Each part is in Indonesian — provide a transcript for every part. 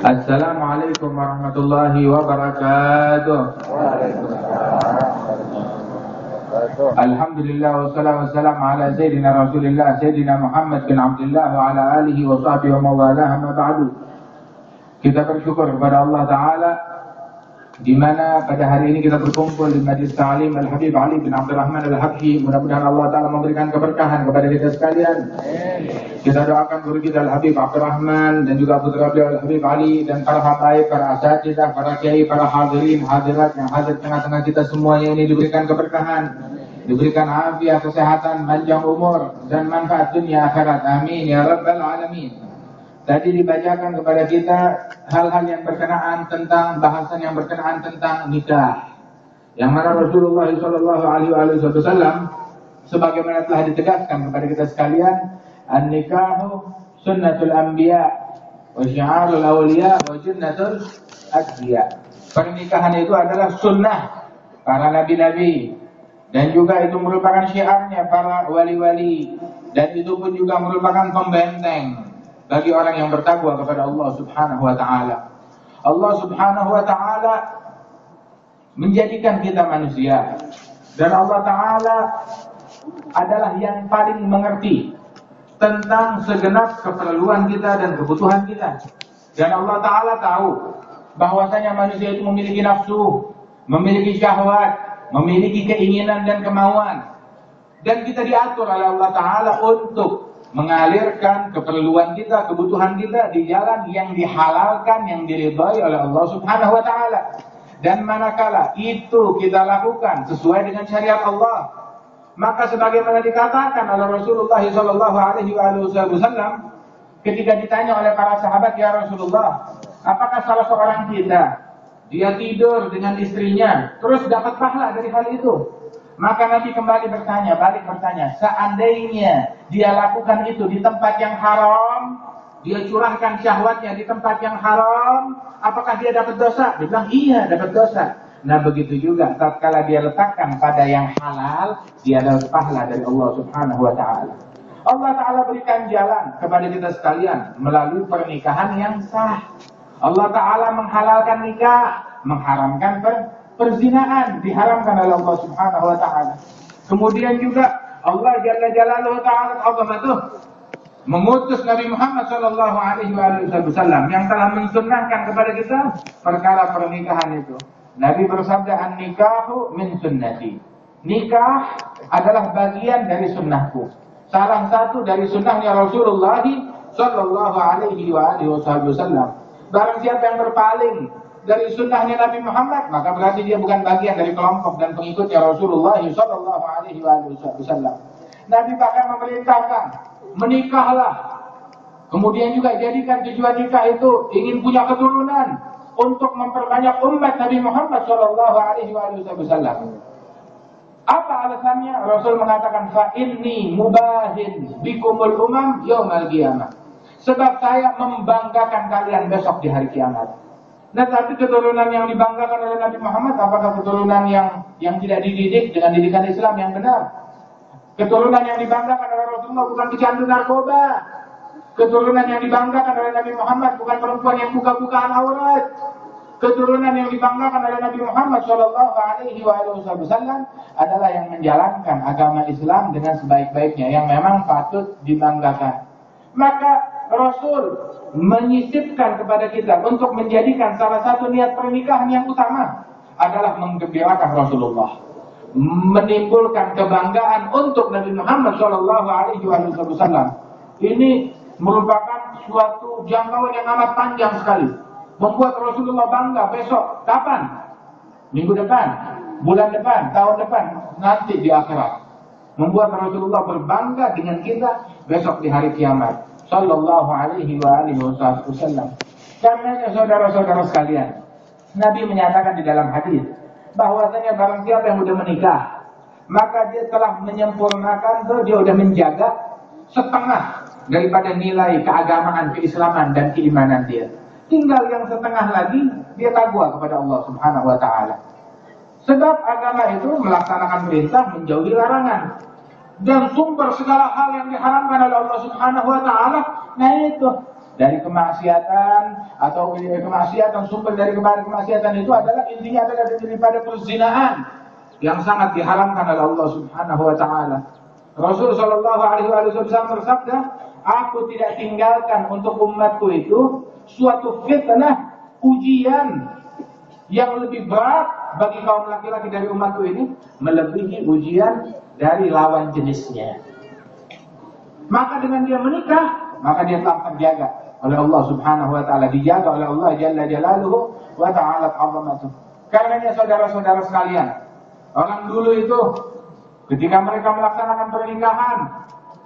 Assalamualaikum warahmatullahi wabarakatuh. Alhamdulillah wassalatu wassalamu ala sayyidina Rasulillah sayyidina Muhammad bin Abdullah wa ala alihi wa sahbihi wa mawalah amma ba'du. Kita bersyukur kepada Allah taala di mana pada hari ini kita berkumpul di Majlis Ta'lim Al-Habib Ali bin Abdurrahman Al-Habsyi. Mudah-mudahan Allah Ta'ala memberikan keberkahan kepada kita sekalian. Kita doakan guru kita Al-Habib Abdurrahman dan juga putra beliau Al-Habib Ali dan para habaib, para asatidah, para kiai, para hadirin, hadirat yang hadir tengah-tengah kita semuanya ini diberikan keberkahan. Diberikan afiat, kesehatan, panjang umur dan manfaat dunia akhirat. Amin ya rabbal alamin. Tadi dibacakan kepada kita hal-hal yang berkenaan tentang bahasan yang berkenaan tentang nikah. Yang mana Rasulullah Shallallahu Alaihi Wasallam sebagaimana telah ditegaskan kepada kita sekalian, an-nikahu sunnatul anbiya wa syiarul awliya wa jannatul adhiya. Pernikahan itu adalah sunnah para nabi-nabi dan juga itu merupakan syiarnya para wali-wali dan itu pun juga merupakan pembenteng bagi orang yang bertakwa kepada Allah Subhanahu wa taala. Allah Subhanahu wa taala menjadikan kita manusia dan Allah taala adalah yang paling mengerti tentang segenap keperluan kita dan kebutuhan kita. Dan Allah taala tahu bahwasanya manusia itu memiliki nafsu, memiliki syahwat, memiliki keinginan dan kemauan. Dan kita diatur oleh Allah taala untuk mengalirkan keperluan kita, kebutuhan kita di jalan yang dihalalkan, yang diridhai oleh Allah Subhanahu wa taala. Dan manakala itu kita lakukan sesuai dengan syariat Allah, maka sebagaimana dikatakan oleh Rasulullah sallallahu alaihi wasallam ketika ditanya oleh para sahabat, "Ya Rasulullah, apakah salah seorang kita dia tidur dengan istrinya terus dapat pahala dari hal itu?" Maka Nabi kembali bertanya, balik bertanya, seandainya dia lakukan itu di tempat yang haram, dia curahkan syahwatnya di tempat yang haram, apakah dia dapat dosa? Dia bilang, iya dapat dosa. Nah begitu juga, tatkala dia letakkan pada yang halal, dia dapat pahala dari Allah Subhanahu wa taala. Allah taala berikan jalan kepada kita sekalian melalui pernikahan yang sah. Allah taala menghalalkan nikah, mengharamkan per perzinaan diharamkan oleh Allah Subhanahu wa taala. Kemudian juga Allah Jalla Jalaluhu taala azamatuh mengutus Nabi Muhammad sallallahu alaihi wasallam yang telah mensunnahkan kepada kita perkara pernikahan itu. Nabi bersabda an-nikahu min sunnati. Nikah adalah bagian dari sunnahku. Salah satu dari sunnahnya Rasulullah sallallahu alaihi wasallam. Barang siapa yang berpaling dari sunnahnya Nabi Muhammad, maka berarti dia bukan bagian dari kelompok dan pengikutnya Rasulullah Shallallahu Alaihi Wasallam. Nabi bahkan memerintahkan menikahlah. Kemudian juga jadikan tujuan nikah itu ingin punya keturunan untuk memperbanyak umat Nabi Muhammad Shallallahu Alaihi Wasallam. Apa alasannya? Rasul mengatakan fa inni mubahin bikumul umam yaumal qiyamah. Sebab saya membanggakan kalian besok di hari kiamat. Nah, tapi keturunan yang dibanggakan oleh Nabi Muhammad apakah keturunan yang yang tidak dididik dengan didikan Islam yang benar? Keturunan yang dibanggakan oleh Rasulullah bukan pecandu narkoba. Keturunan yang dibanggakan oleh Nabi Muhammad bukan perempuan yang buka-bukaan aurat. Keturunan yang dibanggakan oleh Nabi Muhammad Shallallahu Alaihi Wasallam adalah yang menjalankan agama Islam dengan sebaik-baiknya, yang memang patut dibanggakan. Maka Rasul menyisipkan kepada kita untuk menjadikan salah satu niat pernikahan yang utama adalah menggembirakan Rasulullah menimbulkan kebanggaan untuk Nabi Muhammad Shallallahu Alaihi Wasallam. Ini merupakan suatu jangkauan yang amat panjang sekali. Membuat Rasulullah bangga besok. Kapan? Minggu depan, bulan depan, tahun depan, nanti di akhirat. Membuat Rasulullah berbangga dengan kita besok di hari kiamat. Sallallahu alaihi wa alihi wasallam. Karena saudara-saudara sekalian, Nabi menyatakan di dalam hadis bahwasanya barang siapa yang sudah menikah, maka dia telah menyempurnakan atau dia sudah menjaga setengah daripada nilai keagamaan, keislaman dan keimanan dia. Tinggal yang setengah lagi dia takwa kepada Allah Subhanahu wa taala. Sebab agama itu melaksanakan perintah menjauhi larangan dan sumber segala hal yang diharamkan oleh Allah Subhanahu wa taala nah itu dari kemaksiatan atau kemaksiatan sumber dari kemaksiatan itu adalah intinya adalah daripada perzinaan yang sangat diharamkan oleh Allah Subhanahu wa taala. Rasul sallallahu alaihi wasallam bersabda, "Aku tidak tinggalkan untuk umatku itu suatu fitnah, ujian yang lebih berat bagi kaum laki-laki dari umatku ini melebihi ujian dari lawan jenisnya." Maka dengan dia menikah, maka dia telah terjaga oleh Allah Subhanahu wa taala, dijaga oleh Allah Jalla Jalaluhu wa ta'ala 'azamatuh. Karenanya saudara-saudara sekalian, orang dulu itu ketika mereka melaksanakan pernikahan,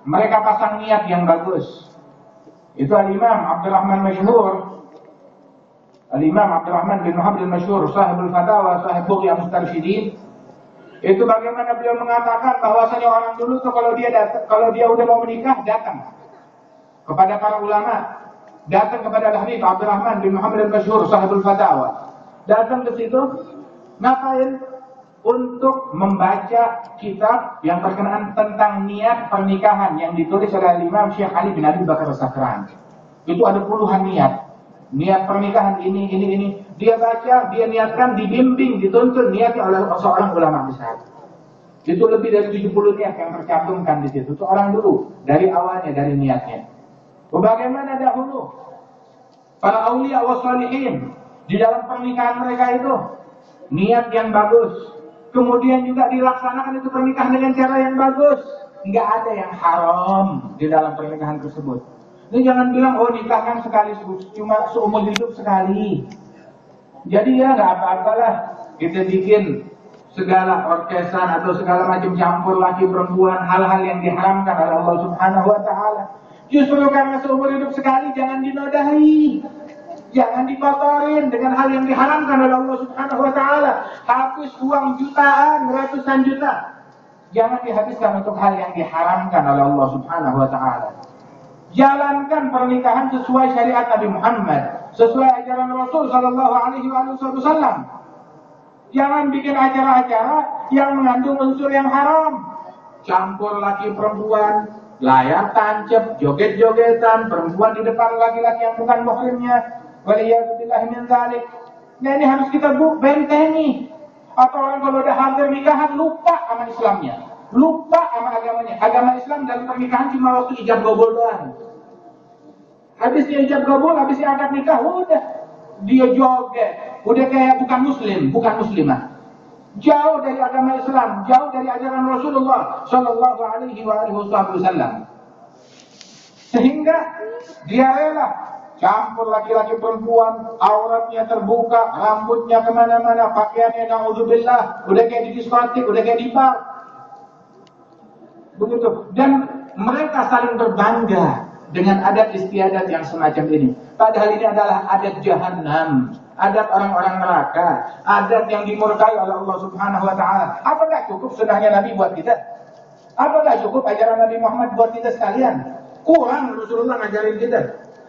mereka pasang niat yang bagus. Itu Al-Imam Abdurrahman Masyhur Al-Imam Abdurrahman bin Muhammad Al-Masyhur Sahibul Fatawa, Sahib Bughya Mustarsyidin itu bagaimana beliau mengatakan bahwasanya orang dulu tuh kalau dia datang, kalau dia udah mau menikah datang kepada para ulama, datang kepada Al-Habib Abdurrahman bin Muhammad al-Masyhur sahibul fatawa. Datang ke situ ngapain? Untuk membaca kitab yang berkenaan tentang niat pernikahan yang ditulis oleh Imam Syekh Ali bin Abi Bakar Sakran. Itu ada puluhan niat. Niat pernikahan ini, ini, ini. Dia baca, dia niatkan, dibimbing, dituntun niatnya oleh seorang ulama besar. Itu lebih dari 70 niat yang tercantumkan di situ. Itu orang dulu, dari awalnya, dari niatnya. Bagaimana dahulu para aulia wa salihin di dalam pernikahan mereka itu niat yang bagus. Kemudian juga dilaksanakan itu pernikahan dengan cara yang bagus. Enggak ada yang haram di dalam pernikahan tersebut. Ini jangan bilang oh nikah kan sekali cuma seumur hidup sekali. Jadi ya nggak apa-apalah kita bikin segala orkesan atau segala macam campur laki perempuan hal-hal yang diharamkan oleh Allah Subhanahu wa taala. Justru karena seumur hidup sekali jangan dinodai. Jangan dikotorin dengan hal yang diharamkan oleh Allah Subhanahu wa taala. Habis uang jutaan, ratusan juta. Jangan dihabiskan untuk hal yang diharamkan oleh Allah Subhanahu wa taala. Jalankan pernikahan sesuai syariat Nabi Muhammad, sesuai ajaran Rasul sallallahu alaihi wasallam. Jangan bikin acara-acara yang mengandung unsur yang haram. Campur laki perempuan, layar tancap, joget-jogetan, perempuan di depan laki-laki yang bukan muhrimnya. Waliyahzubillah min dzalik. Nah ini harus kita bu bentengi. Atau orang kalau udah hampir nikahan lupa sama Islamnya. Lupa sama agamanya. Agama Islam dalam pernikahan cuma waktu ijab gobol doang. Habis dia ijab gobol, habis dia angkat nikah, udah. Dia joget. Udah kayak bukan muslim, bukan muslimah jauh dari agama Islam, jauh dari ajaran Rasulullah Shallallahu Alaihi Wasallam. Sehingga dia rela campur laki-laki perempuan, auratnya terbuka, rambutnya ke mana-mana, pakaiannya naudzubillah, udah kayak di diskotik, udah kayak di bar. Begitu. Dan mereka saling berbangga dengan adat istiadat yang semacam ini. Padahal ini adalah adat jahanam adat orang-orang neraka, adat yang dimurkai oleh Allah Subhanahu wa taala. Apakah cukup sunnahnya Nabi buat kita? Apakah cukup ajaran Nabi Muhammad buat kita sekalian? Kurang Rasulullah ngajarin kita.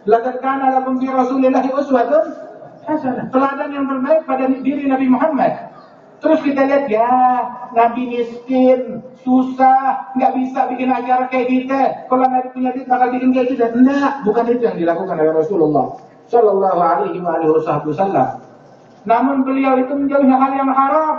Laqad kana lakum fi Rasulillahi uswatun hasanah. Teladan yang terbaik pada diri Nabi Muhammad. Terus kita lihat ya, Nabi miskin, susah, nggak bisa bikin acara kayak kita. Kalau Nabi punya duit bakal bikin kayak kita. Enggak, bukan itu yang dilakukan oleh Rasulullah. Shallallahu Alaihi Wasallam. Namun beliau itu menjauhi hal yang haram,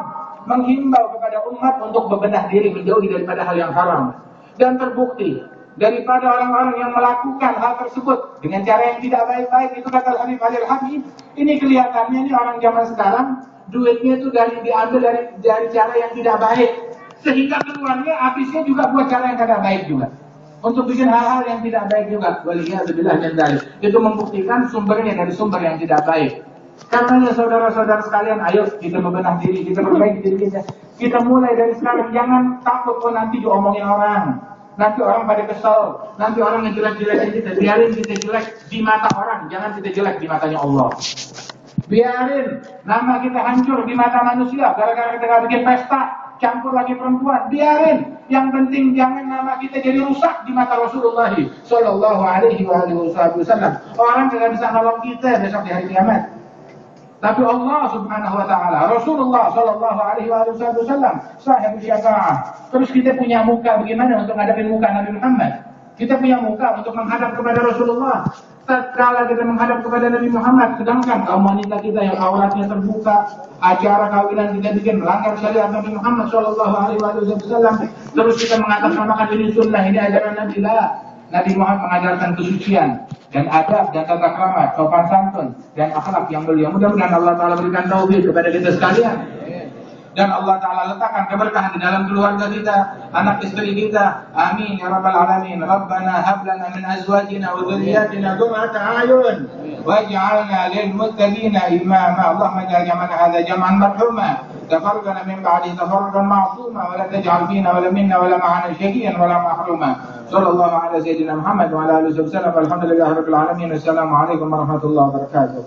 menghimbau kepada umat untuk bebenah diri menjauhi daripada hal yang haram. Dan terbukti daripada orang-orang yang melakukan hal tersebut dengan cara yang tidak baik-baik itu kata Habib Halil Habib ini kelihatannya ini orang zaman sekarang duitnya itu dari diambil dari dari cara yang tidak baik sehingga keluarnya habisnya juga buat cara yang tidak baik juga untuk bikin hal-hal yang tidak baik juga. Waliyahzubillah dan dalil. Itu membuktikan sumbernya dari sumber yang tidak baik. Karena saudara-saudara sekalian, ayo kita membenah diri, kita perbaiki diri kita. Kita mulai dari sekarang, jangan takut kok nanti diomongin orang. Nanti orang pada kesel, nanti orang yang jelek-jelekin kita. Biarin kita jelek di mata orang, jangan kita jelek di matanya Allah. Biarin nama kita hancur di mata manusia, gara-gara kita gak bikin pesta, campur lagi perempuan, biarin. Yang penting jangan nama kita jadi rusak di mata Rasulullah Shallallahu Alaihi Wasallam. Orang tidak bisa nolong kita besok di hari kiamat. Tapi Allah Subhanahu Wa Taala, Rasulullah Shallallahu Alaihi Wasallam, sahib syafaat. Terus kita punya muka bagaimana untuk ngadepin muka Nabi Muhammad? Kita punya muka untuk menghadap kepada Rasulullah. Tatkala kita menghadap kepada Nabi Muhammad. Sedangkan kaum wanita kita yang auratnya terbuka acara kawinan kita bikin melanggar syariat Nabi Muhammad Shallallahu Alaihi Wasallam. Terus kita mengatasnamakan ini sunnah ini ajaran Nabi lah. Nabi Muhammad mengajarkan kesucian dan adab dan tata krama sopan santun dan akhlak yang mulia. Mudah-mudahan Allah Taala berikan taufik kepada kita sekalian dan Allah Ta'ala letakkan keberkahan di dalam keluarga kita, anak istri kita. Amin ya rabbal alamin. Rabbana hab lana min azwajina wa dhurriyyatina qurrata a'yun waj'alna lil muttaqina imama. Allahumma ij'al jam'ana hadha jam'an marhuma. تفرقنا من بعده تفرقا معصوما ولا تجعل فينا ولا منا ولا معنا شقيا ولا محروما صلى الله على سيدنا محمد وعلى اله لله رب العالمين والسلام عليكم ورحمه الله وبركاته